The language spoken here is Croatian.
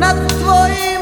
nad tvojim